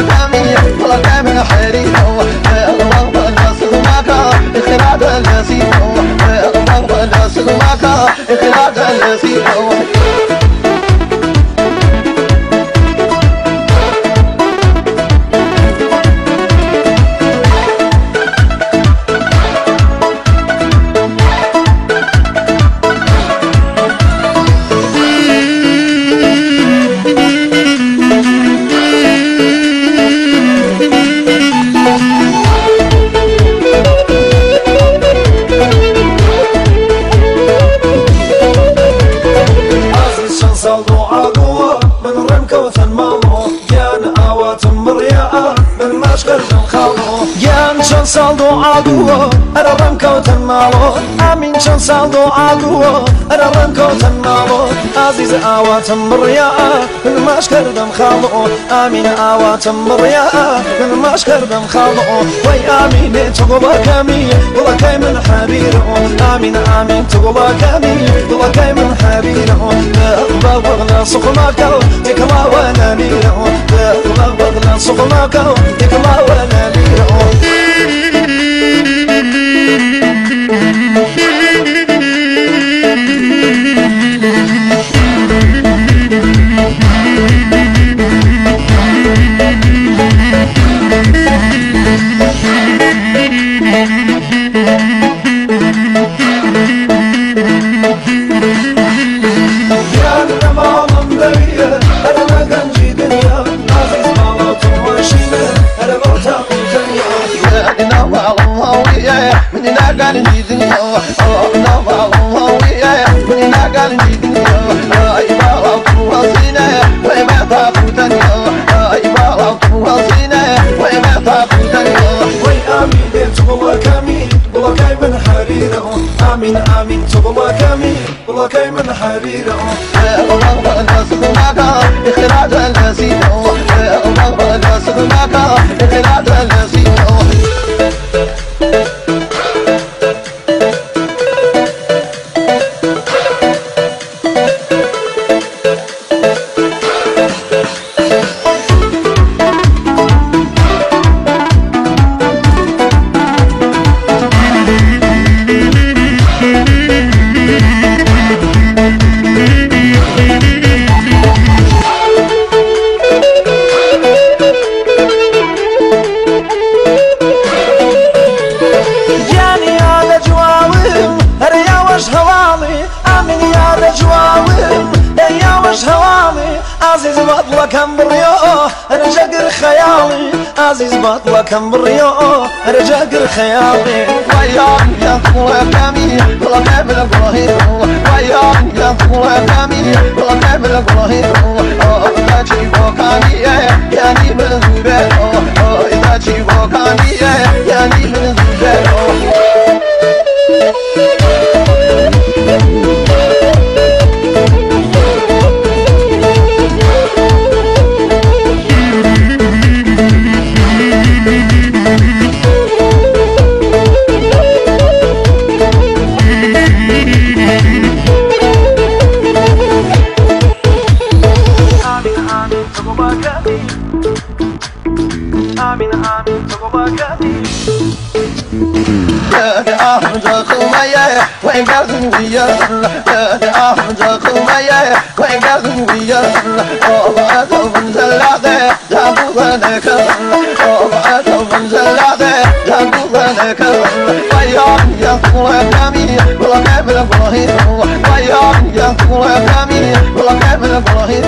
كامية والله كامل حريق سلمك إخراج النسيم ئەرە ڕەم کەوتن ماڵۆ ئامین چەند ساڵ دوعادووە ئەرە ڕەم کەوتن ماڵۆ ئازیز ئاواتم بڕیا من ماش کردم خاڵۆ ئامین ئاواتم بڕیا من ماش گوڵەکەی من حەبیرە ئامین ئامین تو گوڵەکەمی گوڵەکەی من تێکڵاوە نەمیرە قال جيدني نا والله ويا من نا قال جيدني اي بالا وصينا وي ما تاخذني اي بالا وي امين تبغى كمين والله كاي من حريره عزيز بطلكم بريو رجقر خيالي عزيز بطلكم بريو رجقر خيالي وياك يا طلكمي والله قبل إبراهيم وياك يا طلكمي والله قبل إبراهيم اذا جيبوك اني amca kılmaya Ben geldim diyarına Amca kılmaya Ben geldim diyarına Ola tavın zellade Can kulağına kalın Ola tavın zellade Can kulağına kalın Bayan yazılı evremi Bulan evre bulahir Bayan yazılı evremi Bulan evre bulahir